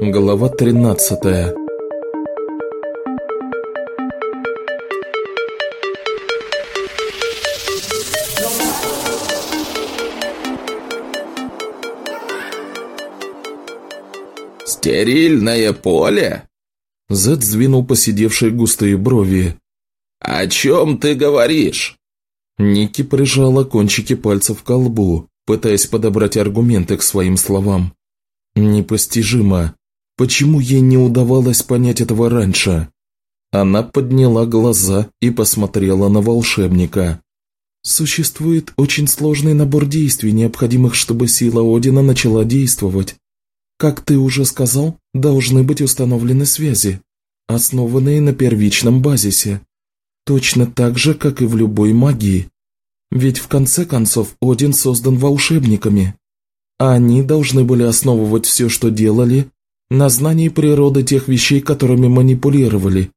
Глава 13 «Стерильное поле?» Зед звинул посидевшие густые брови. «О чем ты говоришь?» Ники прижала кончики пальцев к колбу, пытаясь подобрать аргументы к своим словам. Непостижимо. Почему ей не удавалось понять этого раньше? Она подняла глаза и посмотрела на волшебника. Существует очень сложный набор действий, необходимых, чтобы сила Одина начала действовать. Как ты уже сказал, должны быть установлены связи, основанные на первичном базисе. Точно так же, как и в любой магии. Ведь в конце концов Один создан волшебниками. А они должны были основывать все, что делали, на знании природы тех вещей, которыми манипулировали.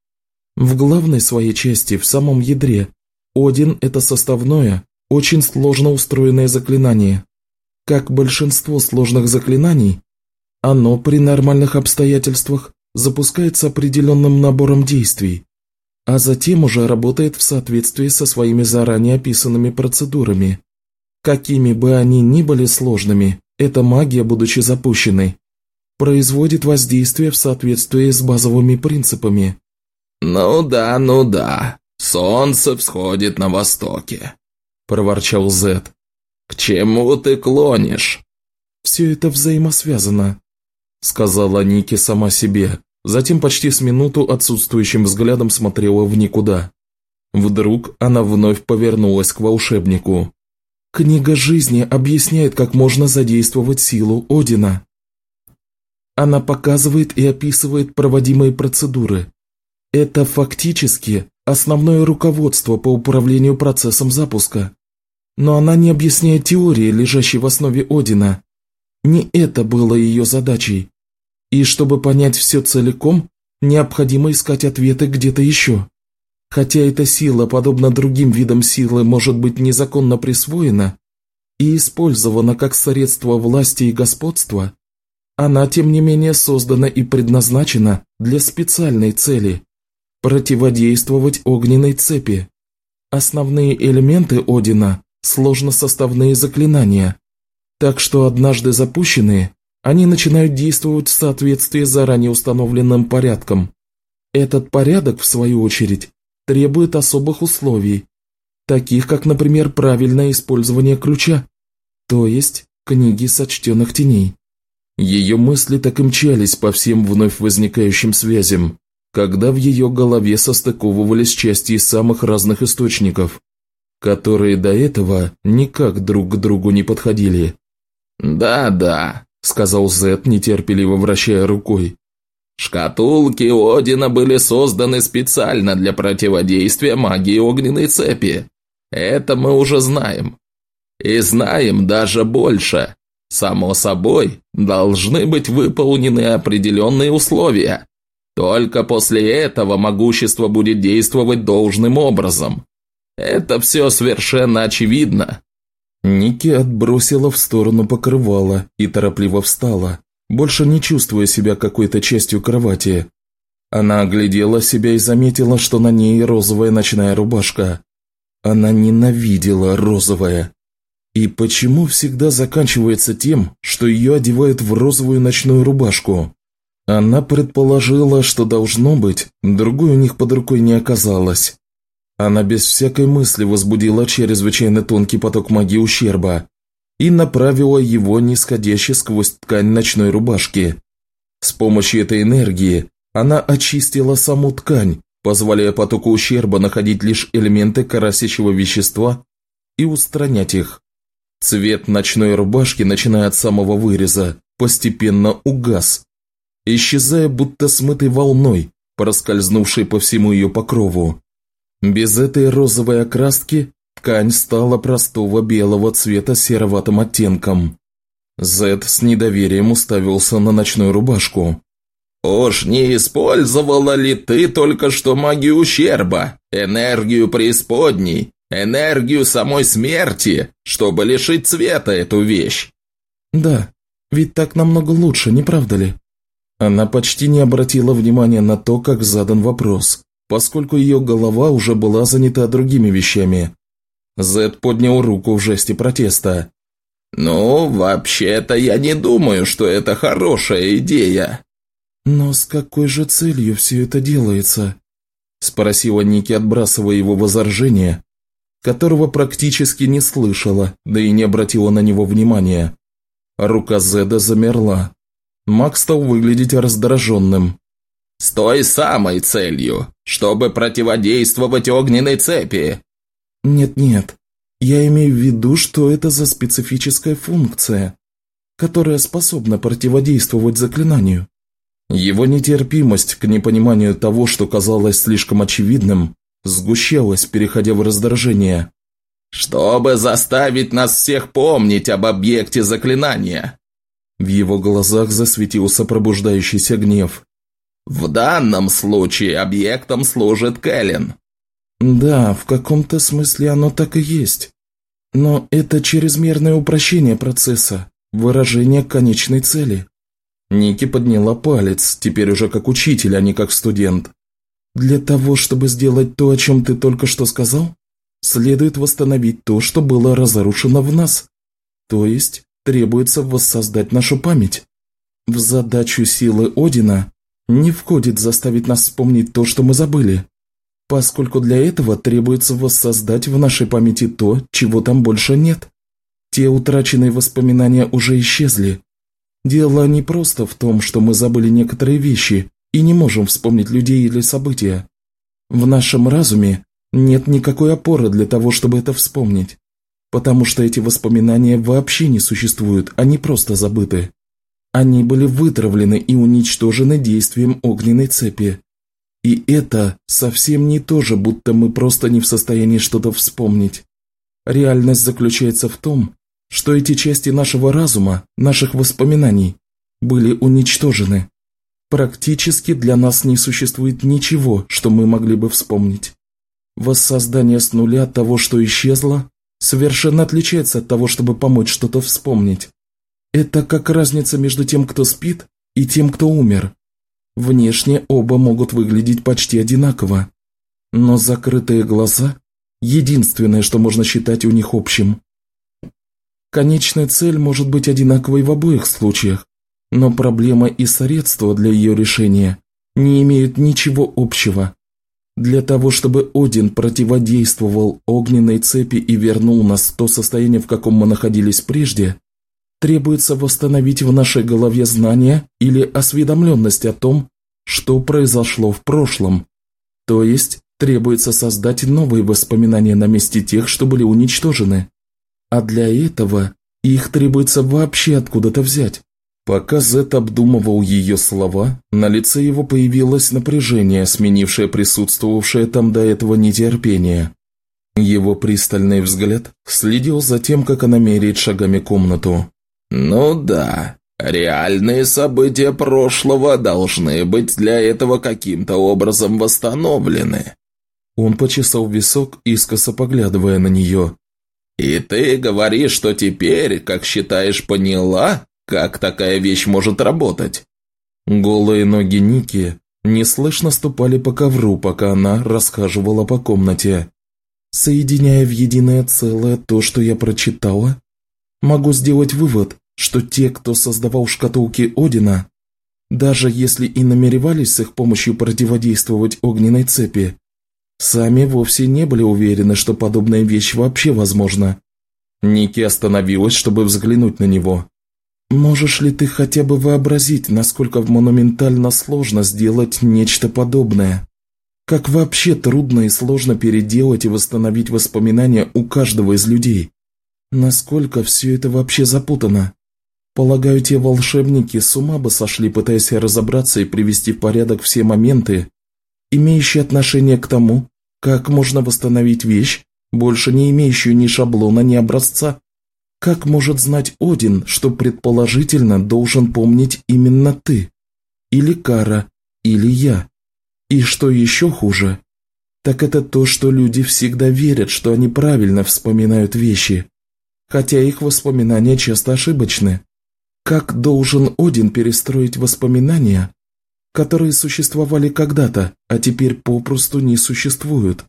В главной своей части, в самом ядре, Один – это составное, очень сложно устроенное заклинание. Как большинство сложных заклинаний, оно при нормальных обстоятельствах запускается определенным набором действий, а затем уже работает в соответствии со своими заранее описанными процедурами. Какими бы они ни были сложными, эта магия, будучи запущенной, производит воздействие в соответствии с базовыми принципами. «Ну да, ну да, солнце всходит на востоке», – проворчал Зет. «К чему ты клонишь?» «Все это взаимосвязано», – сказала Ники сама себе, Затем почти с минуту отсутствующим взглядом смотрела в никуда. Вдруг она вновь повернулась к волшебнику. «Книга жизни объясняет, как можно задействовать силу Одина. Она показывает и описывает проводимые процедуры. Это фактически основное руководство по управлению процессом запуска. Но она не объясняет теории, лежащей в основе Одина. Не это было ее задачей. И чтобы понять все целиком, необходимо искать ответы где-то еще. Хотя эта сила, подобно другим видам силы, может быть незаконно присвоена и использована как средство власти и господства, она, тем не менее, создана и предназначена для специальной цели – противодействовать огненной цепи. Основные элементы Одина – сложносоставные заклинания, так что однажды запущенные, они начинают действовать в соответствии с заранее установленным порядком. Этот порядок, в свою очередь, требует особых условий, таких как, например, правильное использование ключа, то есть книги сочтенных теней. Ее мысли так и мчались по всем вновь возникающим связям, когда в ее голове состыковывались части из самых разных источников, которые до этого никак друг к другу не подходили. «Да-да», – сказал Зет, нетерпеливо вращая рукой. «Шкатулки Одина были созданы специально для противодействия магии огненной цепи. Это мы уже знаем. И знаем даже больше. Само собой, должны быть выполнены определенные условия. Только после этого могущество будет действовать должным образом. Это все совершенно очевидно. Ники отбросила в сторону покрывала и торопливо встала, больше не чувствуя себя какой-то частью кровати. Она оглядела себя и заметила, что на ней розовая ночная рубашка. Она ненавидела розовое. И почему всегда заканчивается тем, что ее одевают в розовую ночную рубашку? Она предположила, что должно быть, другой у них под рукой не оказалось. Она без всякой мысли возбудила чрезвычайно тонкий поток магии ущерба и направила его нисходяще сквозь ткань ночной рубашки. С помощью этой энергии она очистила саму ткань, позволяя потоку ущерба находить лишь элементы карасящего вещества и устранять их. Цвет ночной рубашки, начиная от самого выреза, постепенно угас, исчезая будто смытой волной, проскользнувшей по всему ее покрову. Без этой розовой окраски ткань стала простого белого цвета сероватым оттенком. Зед с недоверием уставился на ночную рубашку. «Уж не использовала ли ты только что магию ущерба, энергию преисподней, Энергию самой смерти, чтобы лишить цвета эту вещь. Да, ведь так намного лучше, не правда ли? Она почти не обратила внимания на то, как задан вопрос, поскольку ее голова уже была занята другими вещами. Зед поднял руку в жесте протеста. «Ну, вообще-то я не думаю, что это хорошая идея». «Но с какой же целью все это делается?» Спросила Ники, отбрасывая его возражение, которого практически не слышала, да и не обратила на него внимания. Рука Зеда замерла. Макс стал выглядеть раздраженным. «С той самой целью, чтобы противодействовать огненной цепи!» «Нет-нет, я имею в виду, что это за специфическая функция, которая способна противодействовать заклинанию. Его нетерпимость к непониманию того, что казалось слишком очевидным, сгущалась, переходя в раздражение. «Чтобы заставить нас всех помнить об объекте заклинания!» В его глазах засветился пробуждающийся гнев. «В данном случае объектом служит Кэлен». «Да, в каком-то смысле оно так и есть. Но это чрезмерное упрощение процесса, выражение конечной цели». Ники подняла палец, теперь уже как учитель, а не как студент. «Для того, чтобы сделать то, о чем ты только что сказал, следует восстановить то, что было разрушено в нас. То есть требуется воссоздать нашу память. В задачу силы Одина не входит заставить нас вспомнить то, что мы забыли, поскольку для этого требуется воссоздать в нашей памяти то, чего там больше нет. Те утраченные воспоминания уже исчезли, Дело не просто в том, что мы забыли некоторые вещи и не можем вспомнить людей или события. В нашем разуме нет никакой опоры для того, чтобы это вспомнить, потому что эти воспоминания вообще не существуют, они просто забыты. Они были вытравлены и уничтожены действием огненной цепи. И это совсем не то же, будто мы просто не в состоянии что-то вспомнить. Реальность заключается в том, что эти части нашего разума, наших воспоминаний, были уничтожены. Практически для нас не существует ничего, что мы могли бы вспомнить. Воссоздание с нуля того, что исчезло, совершенно отличается от того, чтобы помочь что-то вспомнить. Это как разница между тем, кто спит, и тем, кто умер. Внешне оба могут выглядеть почти одинаково. Но закрытые глаза – единственное, что можно считать у них общим. Конечная цель может быть одинаковой в обоих случаях, но проблема и средства для ее решения не имеют ничего общего. Для того, чтобы Один противодействовал огненной цепи и вернул нас в то состояние, в каком мы находились прежде, требуется восстановить в нашей голове знания или осведомленность о том, что произошло в прошлом. То есть требуется создать новые воспоминания на месте тех, что были уничтожены. А для этого их требуется вообще откуда-то взять. Пока Зет обдумывал ее слова, на лице его появилось напряжение, сменившее присутствовавшее там до этого нетерпение. Его пристальный взгляд следил за тем, как она меряет шагами комнату. «Ну да, реальные события прошлого должны быть для этого каким-то образом восстановлены». Он почесал висок, искоса поглядывая на нее. «И ты говоришь, что теперь, как считаешь, поняла, как такая вещь может работать?» Голые ноги Ники неслышно ступали по ковру, пока она расхаживала по комнате. Соединяя в единое целое то, что я прочитала, могу сделать вывод, что те, кто создавал шкатулки Одина, даже если и намеревались с их помощью противодействовать огненной цепи, Сами вовсе не были уверены, что подобная вещь вообще возможна. Ники остановилась, чтобы взглянуть на него. «Можешь ли ты хотя бы вообразить, насколько монументально сложно сделать нечто подобное? Как вообще трудно и сложно переделать и восстановить воспоминания у каждого из людей? Насколько все это вообще запутано? Полагаю, те волшебники с ума бы сошли, пытаясь разобраться и привести в порядок все моменты, имеющие отношение к тому, как можно восстановить вещь, больше не имеющую ни шаблона, ни образца? Как может знать Один, что предположительно должен помнить именно ты? Или Кара, или я? И что еще хуже, так это то, что люди всегда верят, что они правильно вспоминают вещи, хотя их воспоминания часто ошибочны. Как должен Один перестроить воспоминания, которые существовали когда-то, а теперь попросту не существуют?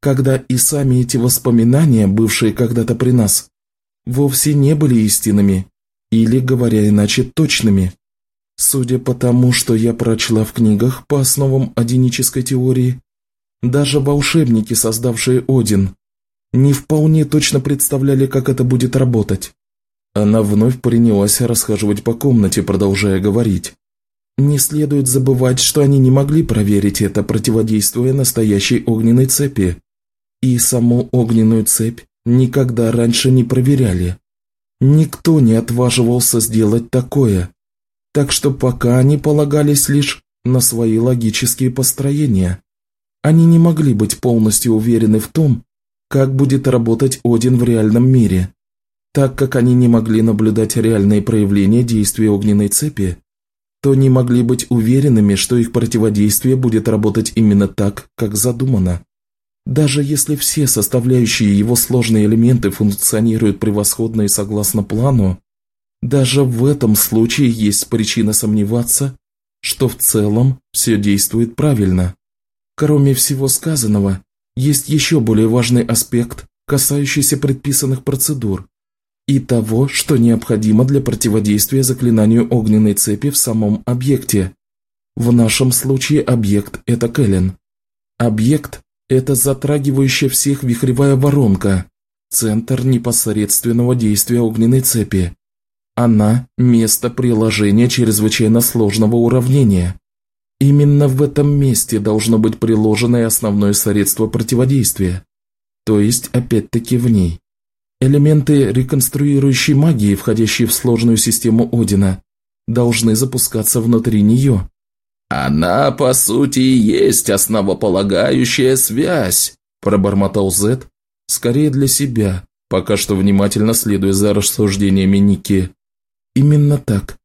Когда и сами эти воспоминания, бывшие когда-то при нас, вовсе не были истинными, или, говоря иначе, точными. Судя по тому, что я прочла в книгах по основам одинической теории, даже волшебники, создавшие Один, не вполне точно представляли, как это будет работать. Она вновь принялась расхаживать по комнате, продолжая говорить. Не следует забывать, что они не могли проверить это, противодействуя настоящей огненной цепи. И саму огненную цепь никогда раньше не проверяли. Никто не отваживался сделать такое. Так что пока они полагались лишь на свои логические построения. Они не могли быть полностью уверены в том, как будет работать Один в реальном мире. Так как они не могли наблюдать реальные проявления действия огненной цепи, то не могли быть уверенными, что их противодействие будет работать именно так, как задумано. Даже если все составляющие его сложные элементы функционируют превосходно и согласно плану, даже в этом случае есть причина сомневаться, что в целом все действует правильно. Кроме всего сказанного, есть еще более важный аспект, касающийся предписанных процедур и того, что необходимо для противодействия заклинанию огненной цепи в самом объекте. В нашем случае объект – это Кэлен. Объект это затрагивающая всех вихревая воронка, центр непосредственного действия огненной цепи. Она – место приложения чрезвычайно сложного уравнения. Именно в этом месте должно быть приложено и основное средство противодействия, то есть опять-таки в ней. Элементы реконструирующей магии, входящие в сложную систему Одина, должны запускаться внутри нее, «Она, по сути, и есть основополагающая связь», – пробормотал Зет, скорее для себя, пока что внимательно следуя за рассуждениями Ники. «Именно так.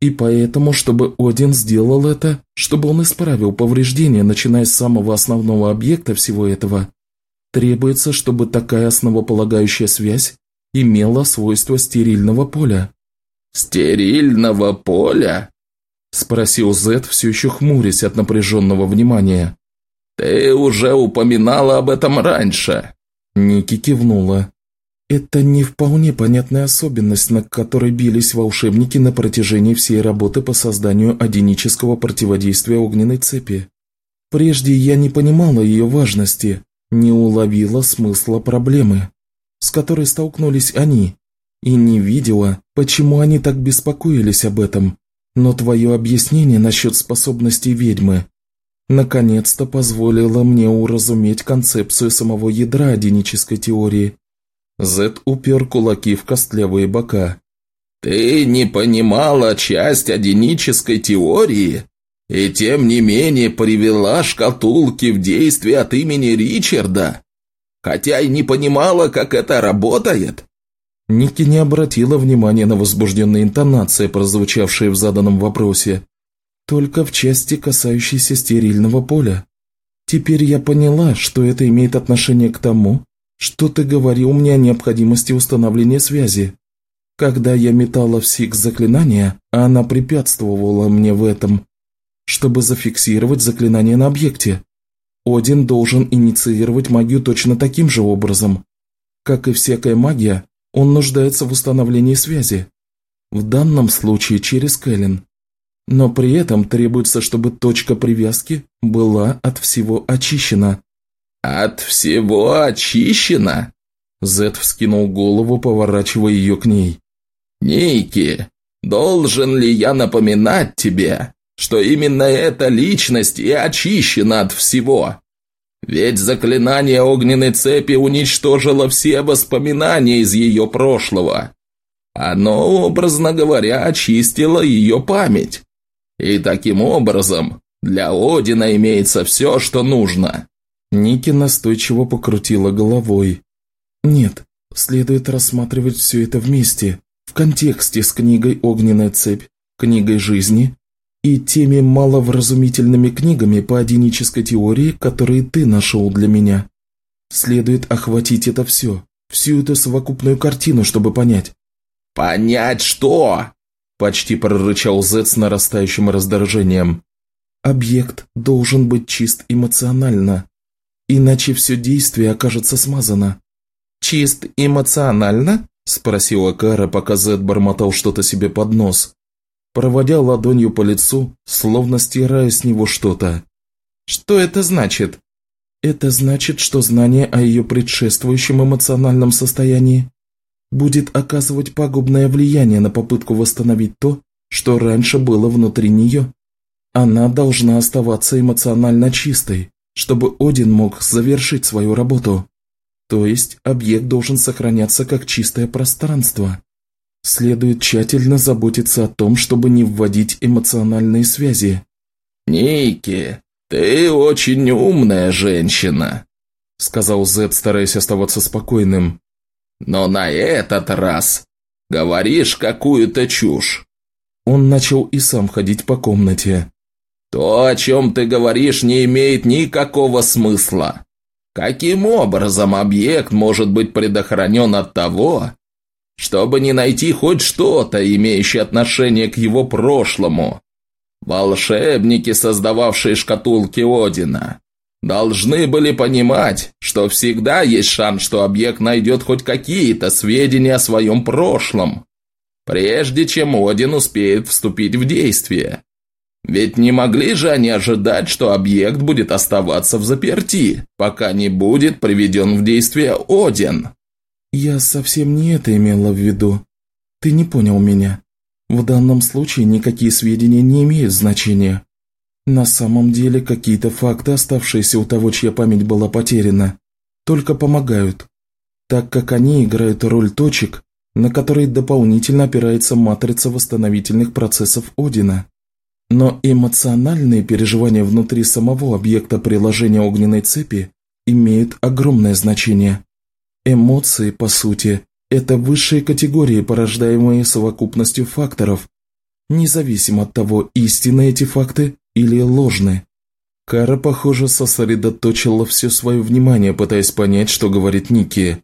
И поэтому, чтобы Один сделал это, чтобы он исправил повреждения, начиная с самого основного объекта всего этого, требуется, чтобы такая основополагающая связь имела свойство стерильного поля». «Стерильного поля?» Спросил Зет, все еще хмурясь от напряженного внимания. «Ты уже упоминала об этом раньше!» Ники кивнула. Это не вполне понятная особенность, на которой бились волшебники на протяжении всей работы по созданию одинического противодействия огненной цепи. Прежде я не понимала ее важности, не уловила смысла проблемы, с которой столкнулись они, и не видела, почему они так беспокоились об этом. Но твое объяснение насчет способностей ведьмы наконец-то позволило мне уразуметь концепцию самого ядра одинической теории. Зет упер кулаки в костлявые бока. «Ты не понимала часть одинической теории, и тем не менее привела шкатулки в действие от имени Ричарда, хотя и не понимала, как это работает?» Ники не обратила внимания на возбужденные интонации, прозвучавшие в заданном вопросе, только в части, касающейся стерильного поля. Теперь я поняла, что это имеет отношение к тому, что ты говорил мне о необходимости установления связи. Когда я метала в Сикс заклинания, она препятствовала мне в этом, чтобы зафиксировать заклинание на объекте. Один должен инициировать магию точно таким же образом. Как и всякая магия, он нуждается в установлении связи. В данном случае через Кэлен. Но при этом требуется, чтобы точка привязки была от всего очищена. «От всего очищена?» Зет вскинул голову, поворачивая ее к ней. «Ники, должен ли я напоминать тебе, что именно эта личность и очищена от всего?» Ведь заклинание огненной цепи уничтожило все воспоминания из ее прошлого. Оно, образно говоря, очистило ее память. И таким образом для Одина имеется все, что нужно. Ники настойчиво покрутила головой. Нет, следует рассматривать все это вместе, в контексте с книгой «Огненная цепь», книгой жизни и теми маловразумительными книгами по одинической теории, которые ты нашел для меня. Следует охватить это все, всю эту совокупную картину, чтобы понять. «Понять что?» – почти прорычал Зет с нарастающим раздражением. «Объект должен быть чист эмоционально, иначе все действие окажется смазано». «Чист эмоционально?» – спросила Кара, пока Зет бормотал что-то себе под нос, проводя ладонью по лицу, словно стирая с него что-то. «Что это значит?» Это значит, что знание о ее предшествующем эмоциональном состоянии будет оказывать пагубное влияние на попытку восстановить то, что раньше было внутри нее. Она должна оставаться эмоционально чистой, чтобы Один мог завершить свою работу. То есть объект должен сохраняться как чистое пространство. Следует тщательно заботиться о том, чтобы не вводить эмоциональные связи. «Ники, «Ты очень умная женщина», — сказал Зет, стараясь оставаться спокойным. «Но на этот раз говоришь какую-то чушь». Он начал и сам ходить по комнате. «То, о чем ты говоришь, не имеет никакого смысла. Каким образом объект может быть предохранен от того, чтобы не найти хоть что-то, имеющее отношение к его прошлому?» Волшебники, создававшие шкатулки Одина, должны были понимать, что всегда есть шанс, что объект найдет хоть какие-то сведения о своем прошлом, прежде чем Один успеет вступить в действие. Ведь не могли же они ожидать, что объект будет оставаться в заперти, пока не будет приведен в действие Один. Я совсем не это имела в виду. Ты не понял меня. В данном случае никакие сведения не имеют значения. На самом деле какие-то факты, оставшиеся у того, чья память была потеряна, только помогают, так как они играют роль точек, на которые дополнительно опирается матрица восстановительных процессов Одина. Но эмоциональные переживания внутри самого объекта приложения огненной цепи имеют огромное значение. Эмоции, по сути, это высшие категории, порождаемые совокупностью факторов, независимо от того, истинны эти факты или ложны. Кара, похоже, сосредоточила все свое внимание, пытаясь понять, что говорит Ники.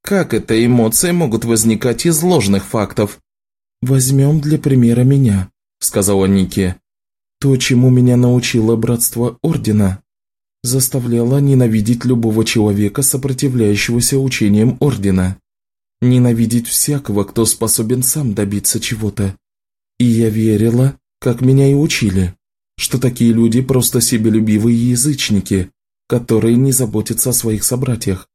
Как это эмоции могут возникать из ложных фактов? «Возьмем для примера меня», – сказала Ники. «То, чему меня научило братство Ордена, заставляло ненавидеть любого человека, сопротивляющегося учениям Ордена. Ненавидеть всякого, кто способен сам добиться чего-то. И я верила, как меня и учили, что такие люди просто себелюбивые язычники, которые не заботятся о своих собратьях.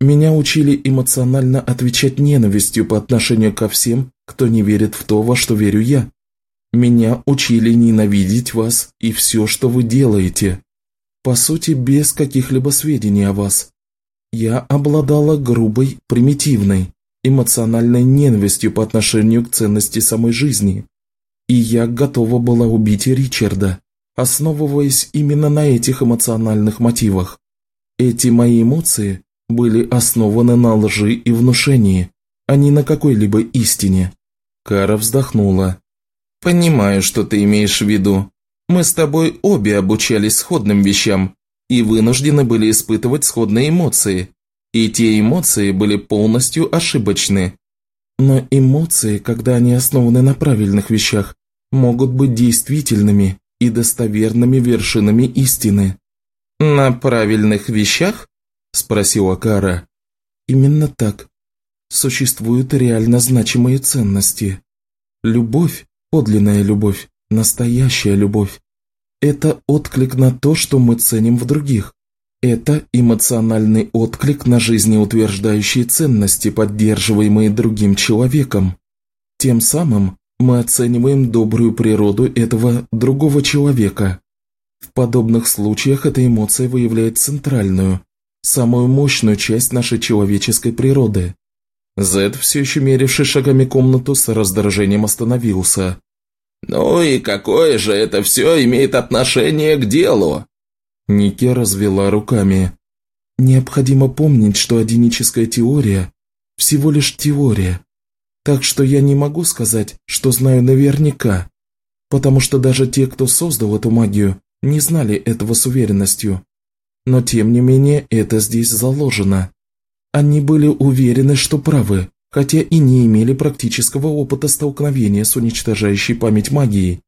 Меня учили эмоционально отвечать ненавистью по отношению ко всем, кто не верит в то, во что верю я. Меня учили ненавидеть вас и все, что вы делаете. По сути, без каких-либо сведений о вас. Я обладала грубой, примитивной, эмоциональной ненавистью по отношению к ценности самой жизни. И я готова была убить Ричарда, основываясь именно на этих эмоциональных мотивах. Эти мои эмоции были основаны на лжи и внушении, а не на какой-либо истине. Кара вздохнула. «Понимаю, что ты имеешь в виду. Мы с тобой обе обучались сходным вещам и вынуждены были испытывать сходные эмоции, и те эмоции были полностью ошибочны. Но эмоции, когда они основаны на правильных вещах, могут быть действительными и достоверными вершинами истины. «На правильных вещах?» – спросила Кара. «Именно так. Существуют реально значимые ценности. Любовь, подлинная любовь, настоящая любовь – это отклик на то, что мы ценим в других. Это эмоциональный отклик на жизнеутверждающие ценности, поддерживаемые другим человеком. Тем самым мы оцениваем добрую природу этого другого человека. В подобных случаях эта эмоция выявляет центральную, самую мощную часть нашей человеческой природы. Зед, все еще меривший шагами комнату, с раздражением остановился. «Ну и какое же это все имеет отношение к делу?» Ники развела руками. Необходимо помнить, что одиническая теория – всего лишь теория. Так что я не могу сказать, что знаю наверняка. потому что даже те, кто создал эту магию, не знали этого с уверенностью. Но тем не менее это здесь заложено. Они были уверены, что правы, хотя и не имели практического опыта столкновения с уничтожающей память магией,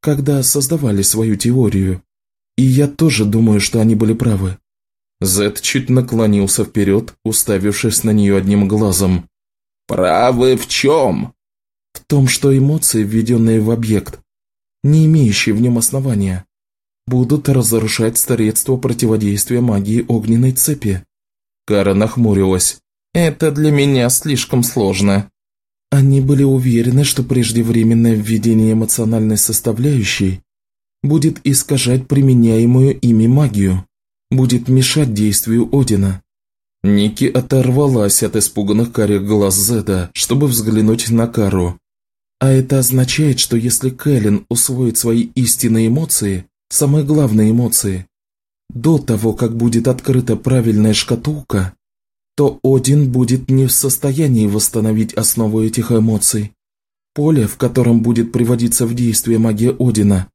когда создавали свою теорию. И я тоже думаю, что они были правы. Зет чуть наклонился вперед, уставившись на нее одним глазом. «Правы в чем?» «В том, что эмоции, введенные в объект, не имеющие в нем основания, будут разрушать средства противодействия магии огненной цепи». Кара нахмурилась. «Это для меня слишком сложно». Они были уверены, что преждевременное введение эмоциональной составляющей будет искажать применяемую ими магию, будет мешать действию Одина. Ники оторвалась от испуганных карих глаз Зеда, чтобы взглянуть на Кару. А это означает, что если Кэлен усвоит свои истинные эмоции, самые главные эмоции, до того, как будет открыта правильная шкатулка, то Один будет не в состоянии восстановить основу этих эмоций. Поле, в котором будет приводиться в действие магия Одина,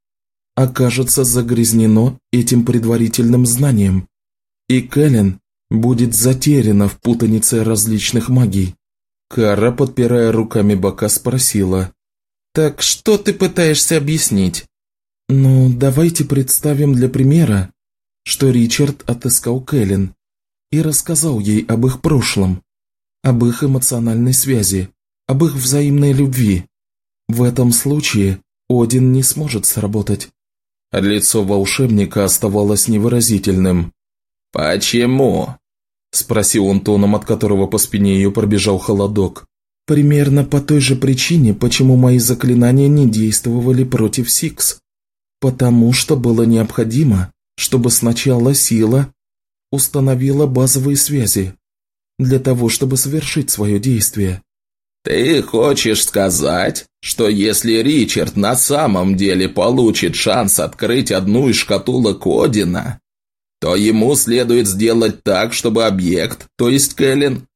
окажется загрязнено этим предварительным знанием, и Кэлен будет затеряна в путанице различных магий. Кара, подпирая руками бока, спросила. «Так что ты пытаешься объяснить?» «Ну, давайте представим для примера, что Ричард отыскал Кэлен и рассказал ей об их прошлом, об их эмоциональной связи, об их взаимной любви. В этом случае Один не сможет сработать. Лицо волшебника оставалось невыразительным. «Почему?» – спросил он тоном, от которого по спине ее пробежал холодок. «Примерно по той же причине, почему мои заклинания не действовали против Сикс. Потому что было необходимо, чтобы сначала сила установила базовые связи, для того, чтобы совершить свое действие. «Ты хочешь сказать, что если Ричард на самом деле получит шанс открыть одну из шкатулок Одина, то ему следует сделать так, чтобы объект, то есть Кэлен,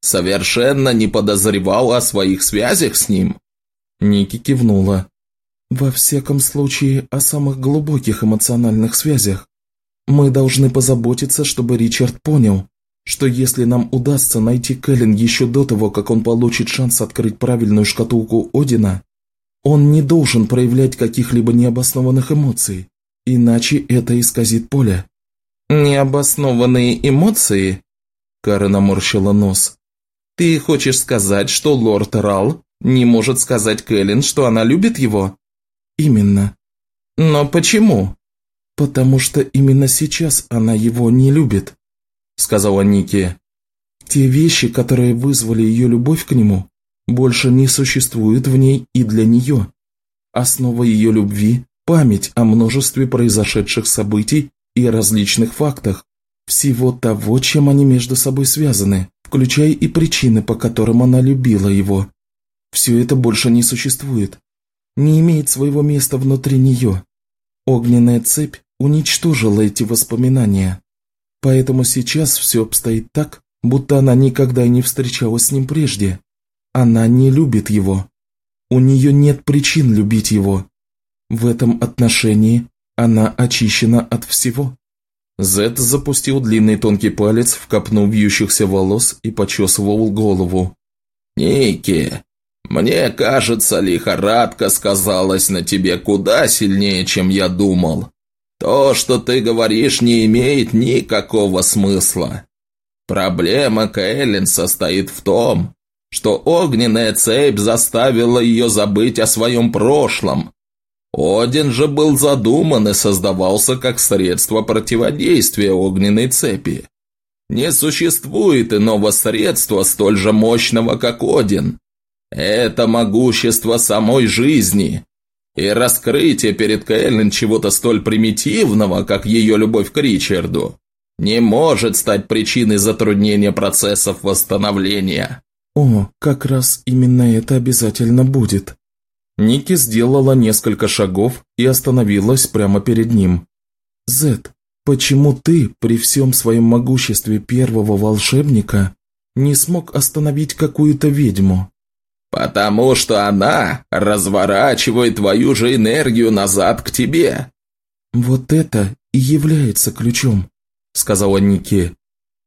совершенно не подозревал о своих связях с ним?» Ники кивнула. «Во всяком случае, о самых глубоких эмоциональных связях. Мы должны позаботиться, чтобы Ричард понял, что если нам удастся найти Кэлен еще до того, как он получит шанс открыть правильную шкатулку Одина, он не должен проявлять каких-либо необоснованных эмоций, иначе это исказит поле. «Необоснованные эмоции?» Кара наморщила нос. «Ты хочешь сказать, что лорд Рал не может сказать Кэлен, что она любит его?» «Именно». «Но почему?» «Потому что именно сейчас она его не любит», – сказала Ники. «Те вещи, которые вызвали ее любовь к нему, больше не существуют в ней и для нее. Основа ее любви – память о множестве произошедших событий и различных фактах, всего того, чем они между собой связаны, включая и причины, по которым она любила его. Все это больше не существует, не имеет своего места внутри нее. Огненная цепь уничтожила эти воспоминания. Поэтому сейчас все обстоит так, будто она никогда не встречалась с ним прежде. Она не любит его. У нее нет причин любить его. В этом отношении она очищена от всего. Зед запустил длинный тонкий палец в копну вьющихся волос и почесывал голову. «Ники, мне кажется, лихорадка сказалась на тебе куда сильнее, чем я думал. То, что ты говоришь, не имеет никакого смысла. Проблема Кэлен состоит в том, что огненная цепь заставила ее забыть о своем прошлом. Один же был задуман и создавался как средство противодействия огненной цепи. Не существует иного средства столь же мощного, как Один. Это могущество самой жизни, и раскрытие перед Кэлен чего-то столь примитивного, как ее любовь к Ричарду, не может стать причиной затруднения процессов восстановления. О, как раз именно это обязательно будет. Ники сделала несколько шагов и остановилась прямо перед ним. Зет, почему ты, при всем своем могуществе первого волшебника, не смог остановить какую-то ведьму? Потому что она разворачивает твою же энергию назад к тебе. Вот это и является ключом, сказала Ники.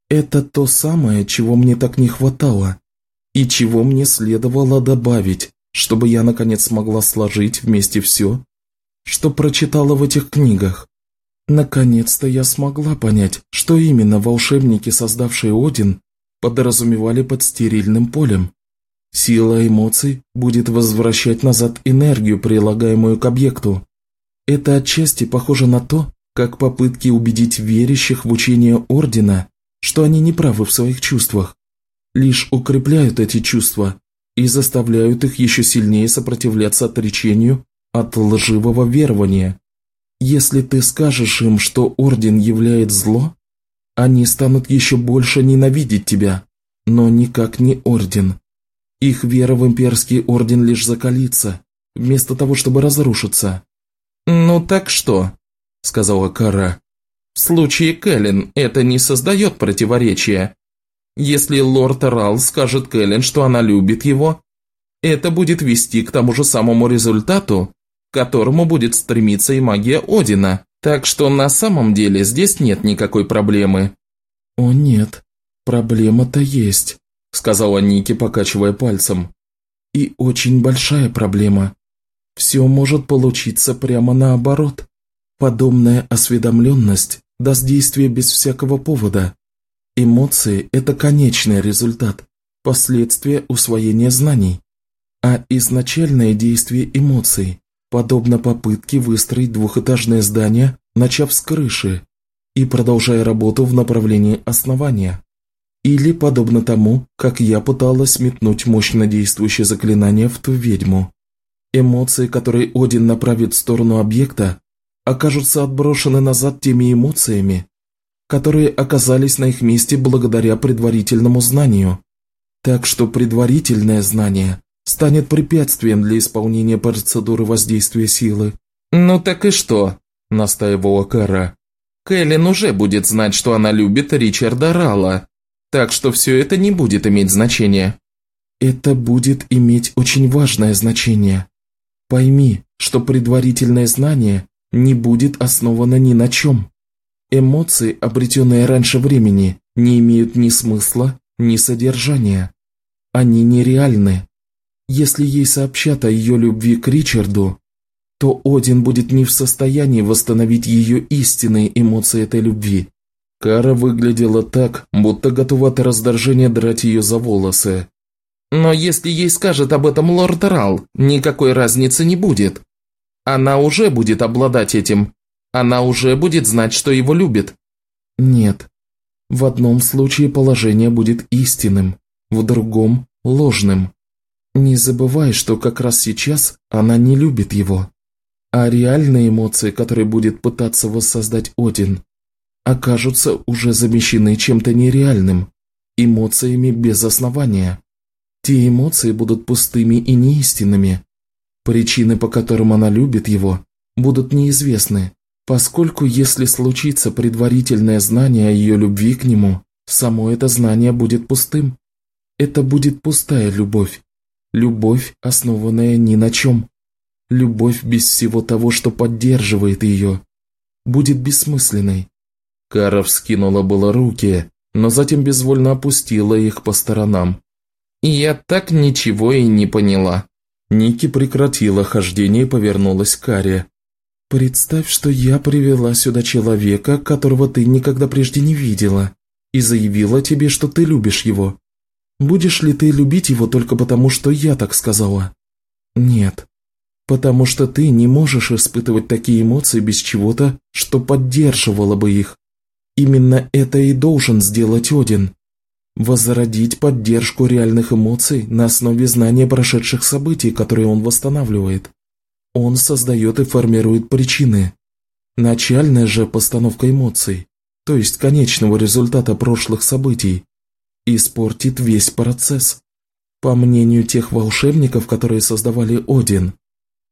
Это то самое, чего мне так не хватало, и чего мне следовало добавить, чтобы я наконец смогла сложить вместе все, что прочитала в этих книгах. Наконец-то я смогла понять, что именно волшебники, создавшие Один, подразумевали под стерильным полем. Сила эмоций будет возвращать назад энергию, прилагаемую к объекту. Это отчасти похоже на то, как попытки убедить верящих в учение Ордена, что они не правы в своих чувствах, лишь укрепляют эти чувства и заставляют их еще сильнее сопротивляться отречению от лживого верования. Если ты скажешь им, что Орден являет зло, они станут еще больше ненавидеть тебя, но никак не Орден. Их вера в имперский Орден лишь закалится, вместо того, чтобы разрушиться. «Ну так что?» – сказала Кара. «В случае Кэлен это не создает противоречия. Если лорд Рал скажет Кэлен, что она любит его, это будет вести к тому же самому результату, к которому будет стремиться и магия Одина. Так что на самом деле здесь нет никакой проблемы». «О нет, проблема-то есть», – сказала Ники, покачивая пальцем. «И очень большая проблема. Все может получиться прямо наоборот. Подобная осведомленность даст действие без всякого повода. Эмоции – это конечный результат, последствия усвоения знаний. А изначальное действие эмоций подобно попытке выстроить двухэтажное здание, начав с крыши и продолжая работу в направлении основания. Или подобно тому, как я пыталась метнуть мощно действующее заклинание в ту ведьму. Эмоции, которые Один направит в сторону объекта, окажутся отброшены назад теми эмоциями, которые оказались на их месте благодаря предварительному знанию. Так что предварительное знание станет препятствием для исполнения процедуры воздействия силы. «Ну так и что?» – настаивала Кара. «Кэлен уже будет знать, что она любит Ричарда Рала, так что все это не будет иметь значения». «Это будет иметь очень важное значение. Пойми, что предварительное знание не будет основано ни на чем. Эмоции, обретенные раньше времени, не имеют ни смысла, ни содержания. Они нереальны. Если ей сообщат о ее любви к Ричарду, то Один будет не в состоянии восстановить ее истинные эмоции этой любви. Кара выглядела так, будто готова от раздражения драть ее за волосы. Но если ей скажет об этом лорд Рал, никакой разницы не будет. Она уже будет обладать этим. Она уже будет знать, что его любит. Нет. В одном случае положение будет истинным, в другом – ложным. Не забывай, что как раз сейчас она не любит его. А реальные эмоции, которые будет пытаться воссоздать Один, окажутся уже замещены чем-то нереальным, эмоциями без основания. Те эмоции будут пустыми и неистинными. Причины, по которым она любит его, будут неизвестны, поскольку если случится предварительное знание о ее любви к нему, само это знание будет пустым. Это будет пустая любовь, Любовь, основанная ни на чем. Любовь без всего того, что поддерживает ее, будет бессмысленной. Кара вскинула было руки, но затем безвольно опустила их по сторонам. «Я так ничего и не поняла». Ники прекратила хождение и повернулась к Каре. «Представь, что я привела сюда человека, которого ты никогда прежде не видела, и заявила тебе, что ты любишь его. Будешь ли ты любить его только потому, что я так сказала? Нет. Потому что ты не можешь испытывать такие эмоции без чего-то, что поддерживало бы их. Именно это и должен сделать Один. Возродить поддержку реальных эмоций на основе знания прошедших событий, которые он восстанавливает. Он создает и формирует причины. Начальная же постановка эмоций, то есть конечного результата прошлых событий, испортит весь процесс. По мнению тех волшебников, которые создавали Один,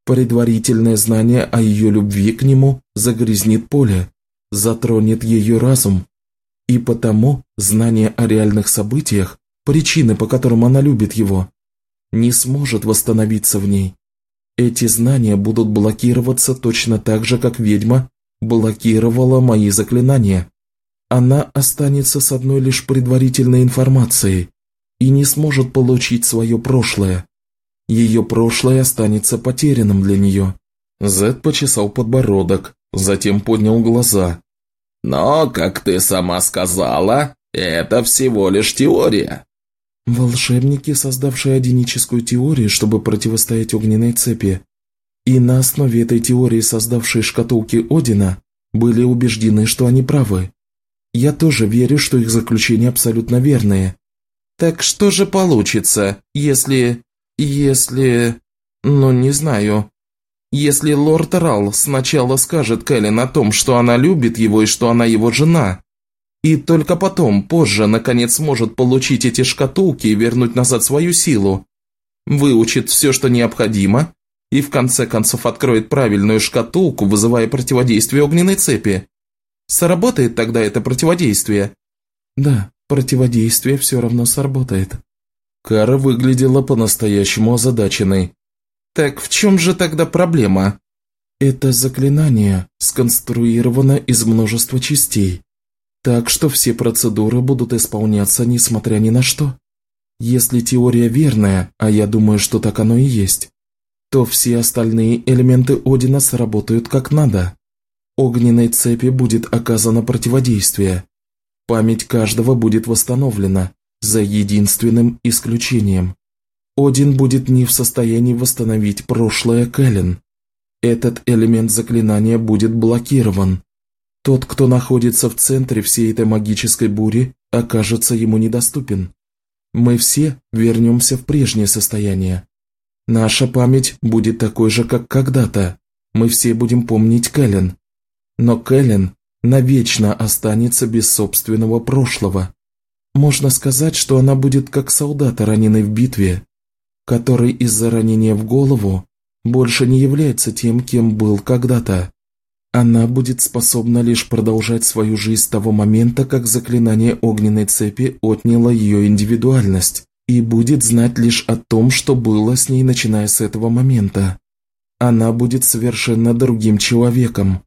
предварительное знание о ее любви к нему загрязнит поле, затронет ее разум, и потому знание о реальных событиях, причины, по которым она любит его, не сможет восстановиться в ней. Эти знания будут блокироваться точно так же, как ведьма блокировала мои заклинания. Она останется с одной лишь предварительной информацией и не сможет получить свое прошлое. Ее прошлое останется потерянным для нее. Зед почесал подбородок, затем поднял глаза. «Но, как ты сама сказала, это всего лишь теория». Волшебники, создавшие одиническую теорию, чтобы противостоять огненной цепи, и на основе этой теории создавшие шкатулки Одина, были убеждены, что они правы. Я тоже верю, что их заключения абсолютно верные. Так что же получится, если... если... ну, не знаю. Если лорд Рал сначала скажет Кэлен о том, что она любит его и что она его жена, и только потом, позже, наконец сможет получить эти шкатулки и вернуть назад свою силу, выучит все, что необходимо, и в конце концов откроет правильную шкатулку, вызывая противодействие огненной цепи. Сработает тогда это противодействие? Да, противодействие все равно сработает. Кара выглядела по-настоящему озадаченной. Так в чем же тогда проблема? Это заклинание сконструировано из множества частей, так что все процедуры будут исполняться несмотря ни на что. Если теория верная, а я думаю, что так оно и есть, то все остальные элементы Одина сработают как надо. Огненной цепи будет оказано противодействие. Память каждого будет восстановлена, за единственным исключением. Один будет не в состоянии восстановить прошлое Кэлен. Этот элемент заклинания будет блокирован. Тот, кто находится в центре всей этой магической бури, окажется ему недоступен. Мы все вернемся в прежнее состояние. Наша память будет такой же, как когда-то. Мы все будем помнить Кэлен. Но Кэлен навечно останется без собственного прошлого. Можно сказать, что она будет как солдат, раненый в битве, который из-за ранения в голову больше не является тем, кем был когда-то. Она будет способна лишь продолжать свою жизнь с того момента, как заклинание огненной цепи отняло ее индивидуальность и будет знать лишь о том, что было с ней, начиная с этого момента. Она будет совершенно другим человеком.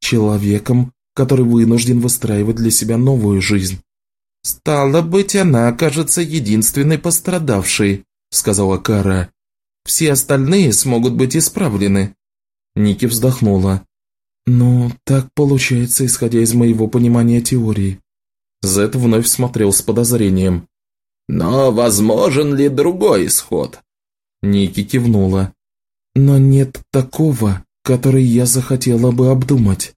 Человеком, который вынужден выстраивать для себя новую жизнь. «Стало быть, она окажется единственной пострадавшей», – сказала Кара. «Все остальные смогут быть исправлены». Ники вздохнула. «Ну, так получается, исходя из моего понимания теории». Зет вновь смотрел с подозрением. Но возможен ли другой исход? Ники кивнула. Но нет такого, который я захотела бы обдумать.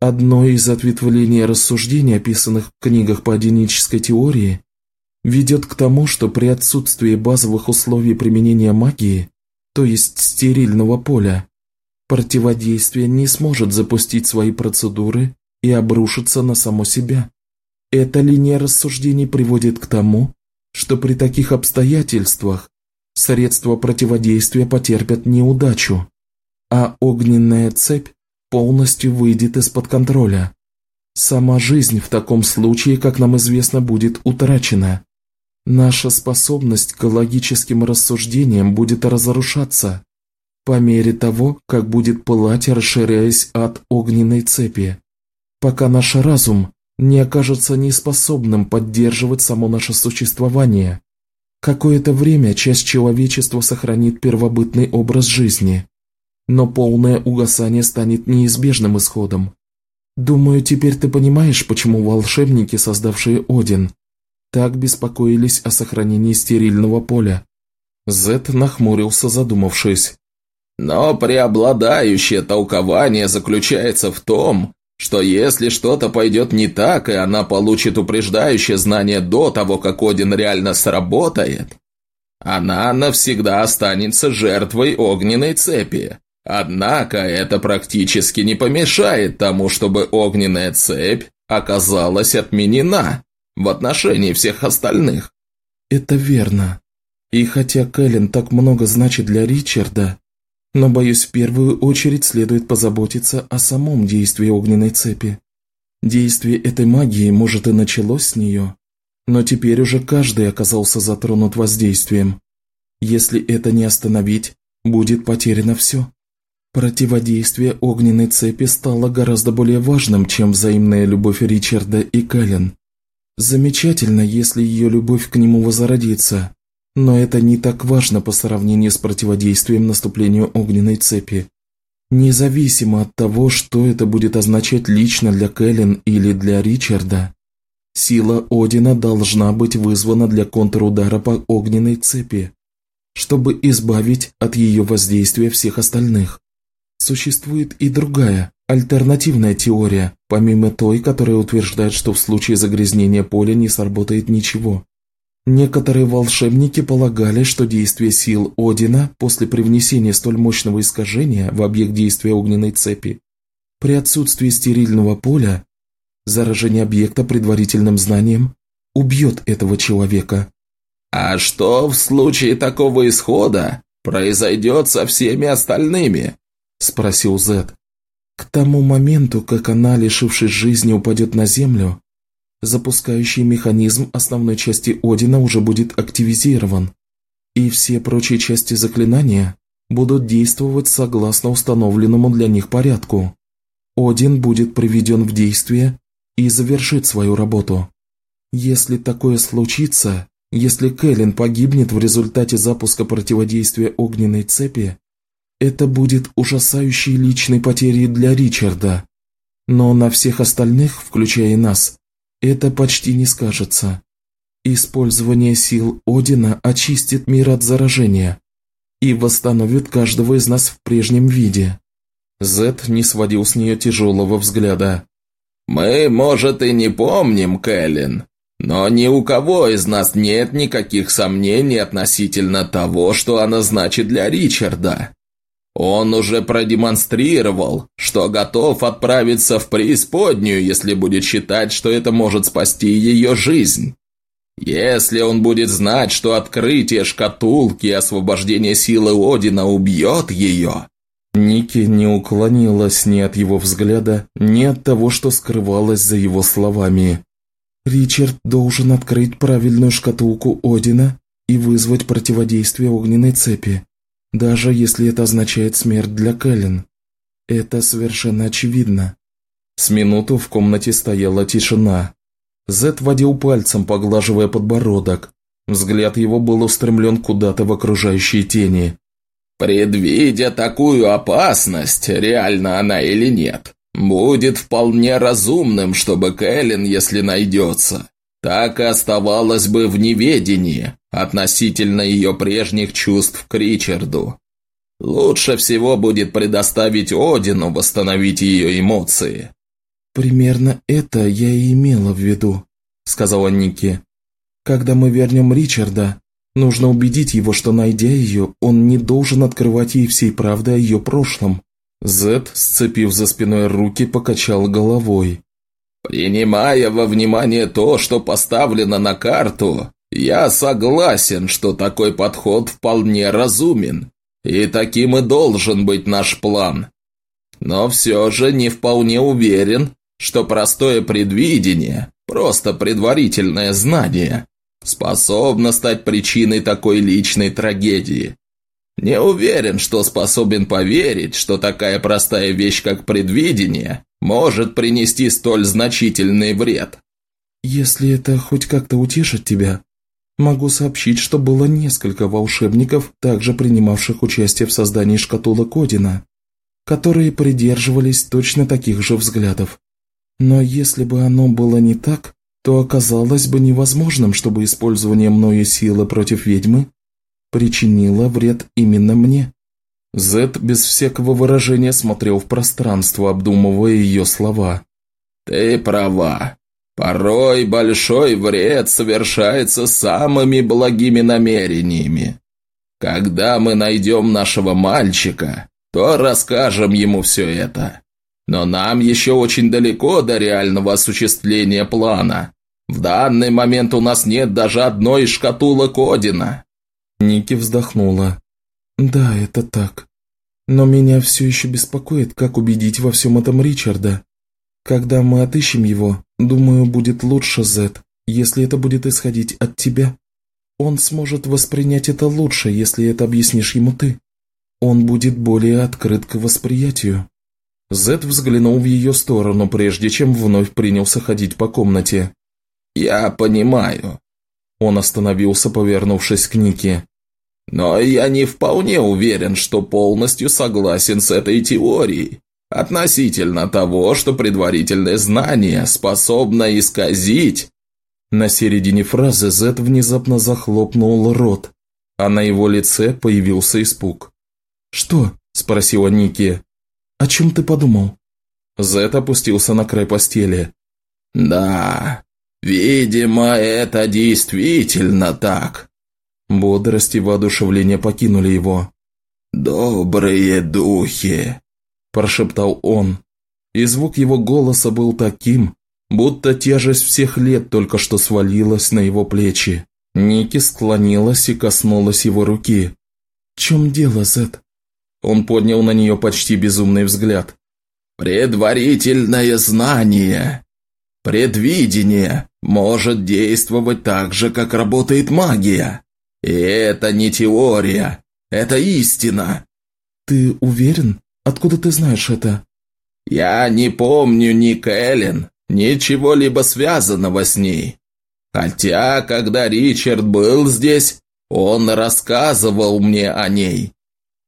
Одно из ответвлений рассуждений, описанных в книгах по одинической теории, ведет к тому, что при отсутствии базовых условий применения магии, то есть стерильного поля, противодействие не сможет запустить свои процедуры и обрушиться на само себя. Эта линия рассуждений приводит к тому, что при таких обстоятельствах средства противодействия потерпят неудачу, а огненная цепь полностью выйдет из-под контроля. Сама жизнь в таком случае, как нам известно, будет утрачена. Наша способность к логическим рассуждениям будет разрушаться по мере того, как будет пылать, расширяясь от огненной цепи, пока наш разум не окажется неспособным поддерживать само наше существование. Какое-то время часть человечества сохранит первобытный образ жизни, но полное угасание станет неизбежным исходом. Думаю, теперь ты понимаешь, почему волшебники, создавшие Один, так беспокоились о сохранении стерильного поля. Зет нахмурился, задумавшись. Но преобладающее толкование заключается в том, что если что-то пойдет не так, и она получит упреждающее знание до того, как Один реально сработает, она навсегда останется жертвой огненной цепи. Однако это практически не помешает тому, чтобы огненная цепь оказалась отменена в отношении всех остальных. Это верно. И хотя Кэлен так много значит для Ричарда, но, боюсь, в первую очередь следует позаботиться о самом действии огненной цепи. Действие этой магии, может, и началось с нее, но теперь уже каждый оказался затронут воздействием. Если это не остановить, будет потеряно все. Противодействие огненной цепи стало гораздо более важным, чем взаимная любовь Ричарда и Кэлен. Замечательно, если ее любовь к нему возродится, но это не так важно по сравнению с противодействием наступлению огненной цепи. Независимо от того, что это будет означать лично для Кэлен или для Ричарда, сила Одина должна быть вызвана для контрудара по огненной цепи, чтобы избавить от ее воздействия всех остальных. Существует и другая, альтернативная теория, помимо той, которая утверждает, что в случае загрязнения поля не сработает ничего. Некоторые волшебники полагали, что действие сил Одина после привнесения столь мощного искажения в объект действия огненной цепи при отсутствии стерильного поля, заражение объекта предварительным знанием убьет этого человека. «А что в случае такого исхода произойдет со всеми остальными?» – спросил Зед. К тому моменту, как она, лишившись жизни, упадет на землю, запускающий механизм основной части Одина уже будет активизирован, и все прочие части заклинания будут действовать согласно установленному для них порядку. Один будет приведен в действие и завершит свою работу. Если такое случится, если Кэлен погибнет в результате запуска противодействия огненной цепи, это будет ужасающей личной потерей для Ричарда. Но на всех остальных, включая нас, это почти не скажется. Использование сил Одина очистит мир от заражения и восстановит каждого из нас в прежнем виде. Зет не сводил с нее тяжелого взгляда. «Мы, может, и не помним, Кэлен, но ни у кого из нас нет никаких сомнений относительно того, что она значит для Ричарда. Он уже продемонстрировал, что готов отправиться в преисподнюю, если будет считать, что это может спасти ее жизнь. Если он будет знать, что открытие шкатулки и освобождение силы Одина убьет ее... Ники не уклонилась ни от его взгляда, ни от того, что скрывалось за его словами. Ричард должен открыть правильную шкатулку Одина и вызвать противодействие огненной цепи. Даже если это означает смерть для Кэлен. Это совершенно очевидно. С минуту в комнате стояла тишина. Зет водил пальцем, поглаживая подбородок. Взгляд его был устремлен куда-то в окружающие тени. «Предвидя такую опасность, реально она или нет, будет вполне разумным, чтобы Кэлен, если найдется, так и оставалась бы в неведении относительно ее прежних чувств к Ричарду. Лучше всего будет предоставить Одину восстановить ее эмоции. «Примерно это я и имела в виду», — сказала Ники. «Когда мы вернем Ричарда, нужно убедить его, что, найдя ее, он не должен открывать ей всей правды о ее прошлом». Зет, сцепив за спиной руки, покачал головой. «Принимая во внимание то, что поставлено на карту, я согласен, что такой подход вполне разумен, и таким и должен быть наш план. Но все же не вполне уверен, что простое предвидение, просто предварительное знание, способно стать причиной такой личной трагедии. Не уверен, что способен поверить, что такая простая вещь, как предвидение, может принести столь значительный вред. «Если это хоть как-то утешит тебя, Могу сообщить, что было несколько волшебников, также принимавших участие в создании шкатулок Одина, которые придерживались точно таких же взглядов. Но если бы оно было не так, то оказалось бы невозможным, чтобы использование мною силы против ведьмы причинило вред именно мне. Зет без всякого выражения смотрел в пространство, обдумывая ее слова. «Ты права. Порой большой вред совершается самыми благими намерениями. Когда мы найдем нашего мальчика, то расскажем ему все это. Но нам еще очень далеко до реального осуществления плана. В данный момент у нас нет даже одной шкатулок Одина. Ники вздохнула. Да, это так. Но меня все еще беспокоит, как убедить во всем этом Ричарда. Когда мы отыщем его, думаю, будет лучше, Зет, если это будет исходить от тебя. Он сможет воспринять это лучше, если это объяснишь ему ты. Он будет более открыт к восприятию». Зет взглянул в ее сторону, прежде чем вновь принялся ходить по комнате. «Я понимаю». Он остановился, повернувшись к Нике. «Но я не вполне уверен, что полностью согласен с этой теорией. Относительно того, что предварительное знание способно исказить...» На середине фразы Зет внезапно захлопнул рот, а на его лице появился испуг. «Что?» – спросила Ники. «О чем ты подумал?» Зет опустился на край постели. «Да, видимо, это действительно так». Бодрость и воодушевление покинули его. «Добрые духи!» – прошептал он. И звук его голоса был таким, будто тяжесть всех лет только что свалилась на его плечи. Ники склонилась и коснулась его руки. «В чем дело, Зет?» Он поднял на нее почти безумный взгляд. «Предварительное знание, предвидение может действовать так же, как работает магия. И это не теория, это истина». «Ты уверен? Откуда ты знаешь это?» «Я не помню ни Кэлен, ни чего-либо связанного с ней. Хотя, когда Ричард был здесь, он рассказывал мне о ней.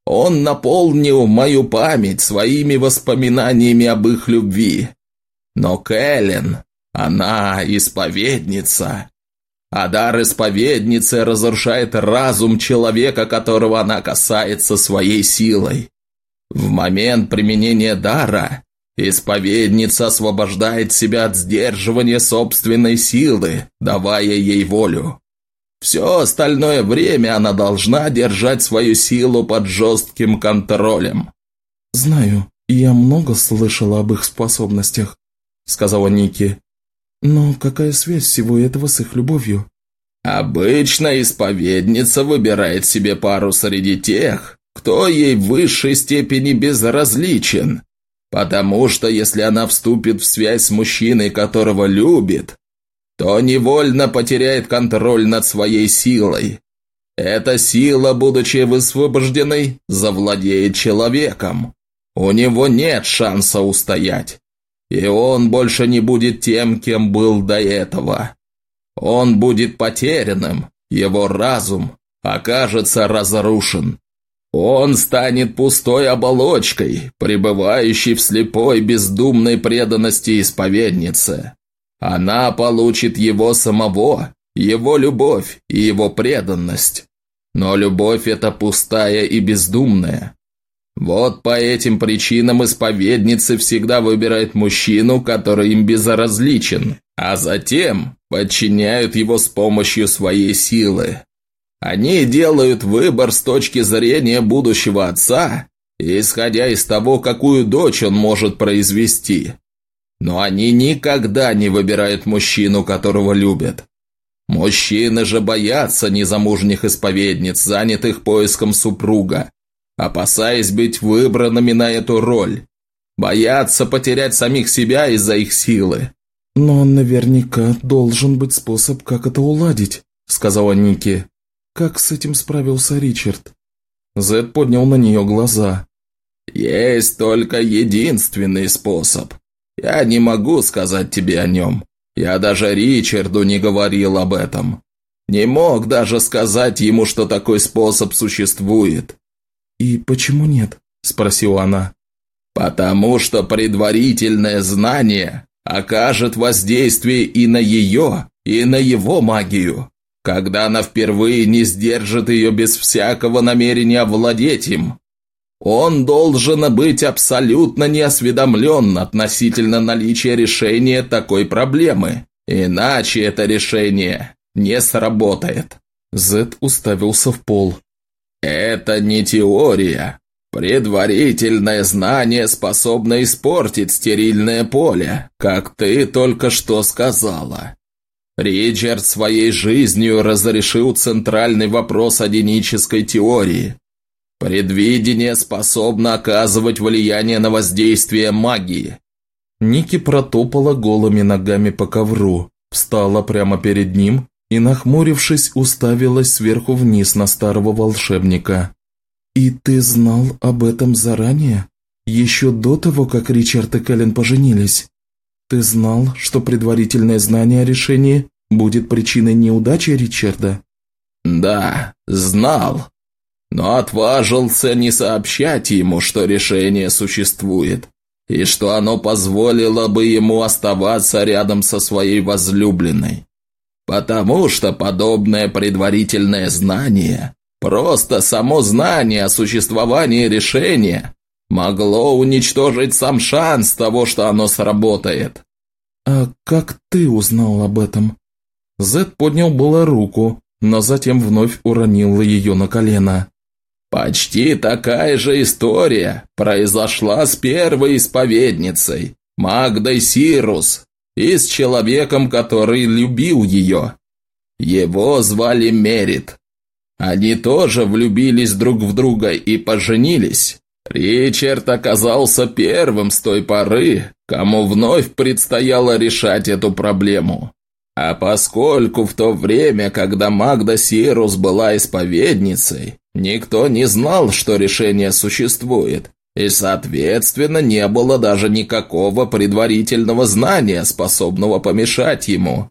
Он наполнил мою память своими воспоминаниями об их любви. Но Кэлен, она исповедница. А дар исповедницы разрушает разум человека, которого она касается своей силой. В момент применения дара исповедница освобождает себя от сдерживания собственной силы, давая ей волю. Все остальное время она должна держать свою силу под жестким контролем. «Знаю, я много слышала об их способностях», — сказала Ники. «Но какая связь всего этого с их любовью?» «Обычно исповедница выбирает себе пару среди тех, кто ей в высшей степени безразличен, потому что если она вступит в связь с мужчиной, которого любит, то невольно потеряет контроль над своей силой. Эта сила, будучи высвобожденной, завладеет человеком. У него нет шанса устоять. И он больше не будет тем, кем был до этого. Он будет потерянным, его разум окажется разрушен. Он станет пустой оболочкой, пребывающей в слепой бездумной преданности исповеднице. Она получит его самого, его любовь и его преданность. Но любовь эта пустая и бездумная. Вот по этим причинам исповедницы всегда выбирают мужчину, который им безразличен, а затем подчиняют его с помощью своей силы. Они делают выбор с точки зрения будущего отца, исходя из того, какую дочь он может произвести. Но они никогда не выбирают мужчину, которого любят. Мужчины же боятся незамужних исповедниц, занятых поиском супруга, опасаясь быть выбранными на эту роль. Боятся потерять самих себя из-за их силы. «Но наверняка должен быть способ, как это уладить», — сказала Ники. «Как с этим справился Ричард?» Зед поднял на нее глаза. «Есть только единственный способ. Я не могу сказать тебе о нем. Я даже Ричарду не говорил об этом. Не мог даже сказать ему, что такой способ существует». «И почему нет?» – спросила она. «Потому что предварительное знание окажет воздействие и на ее, и на его магию, когда она впервые не сдержит ее без всякого намерения овладеть им. Он должен быть абсолютно неосведомлен относительно наличия решения такой проблемы, иначе это решение не сработает. Зет уставился в пол. Это не теория. Предварительное знание способно испортить стерильное поле, как ты только что сказала. Ричард своей жизнью разрешил центральный вопрос одинической теории, Предвидение способно оказывать влияние на воздействие магии. Ники протопала голыми ногами по ковру, встала прямо перед ним и, нахмурившись, уставилась сверху вниз на старого волшебника. «И ты знал об этом заранее? Еще до того, как Ричард и Кэлен поженились? Ты знал, что предварительное знание о решении будет причиной неудачи Ричарда?» «Да, знал, но отважился не сообщать ему, что решение существует, и что оно позволило бы ему оставаться рядом со своей возлюбленной. Потому что подобное предварительное знание, просто само знание о существовании решения, могло уничтожить сам шанс того, что оно сработает. «А как ты узнал об этом?» Зед поднял было руку, но затем вновь уронил ее на колено. Почти такая же история произошла с первой исповедницей, Магдой Сирус, и с человеком, который любил ее. Его звали Мерит. Они тоже влюбились друг в друга и поженились. Ричард оказался первым с той поры, кому вновь предстояло решать эту проблему. А поскольку в то время, когда Магда Сирус была исповедницей, никто не знал, что решение существует, и, соответственно, не было даже никакого предварительного знания, способного помешать ему.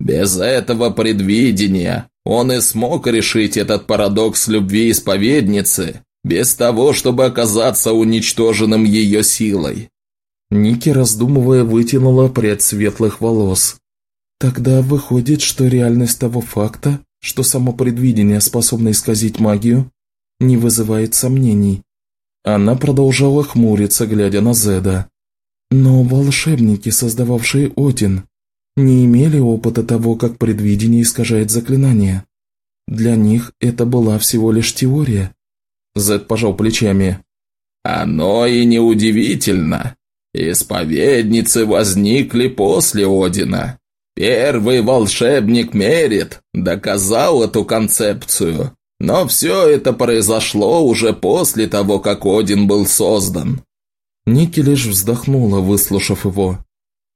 Без этого предвидения он и смог решить этот парадокс любви исповедницы, без того, чтобы оказаться уничтоженным ее силой. Ники, раздумывая, вытянула прядь светлых волос. Тогда выходит, что реальность того факта, что само предвидение способно исказить магию, не вызывает сомнений. Она продолжала хмуриться, глядя на Зеда. Но волшебники, создававшие Один, не имели опыта того, как предвидение искажает заклинания. Для них это была всего лишь теория. Зед пожал плечами. «Оно и неудивительно. Исповедницы возникли после Одина. Первый волшебник Мерит доказал эту концепцию, но все это произошло уже после того, как Один был создан. Ники лишь вздохнула, выслушав его.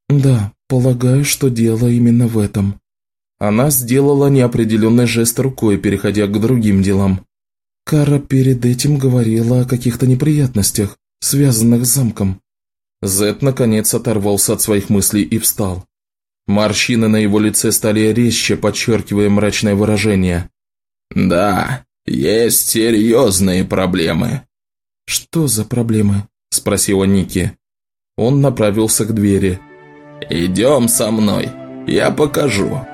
«Да, полагаю, что дело именно в этом». Она сделала неопределенный жест рукой, переходя к другим делам. Кара перед этим говорила о каких-то неприятностях, связанных с замком. Зет наконец оторвался от своих мыслей и встал. Морщины на его лице стали резче, подчеркивая мрачное выражение. «Да, есть серьезные проблемы». «Что за проблемы?» – спросила Ники. Он направился к двери. «Идем со мной, я покажу».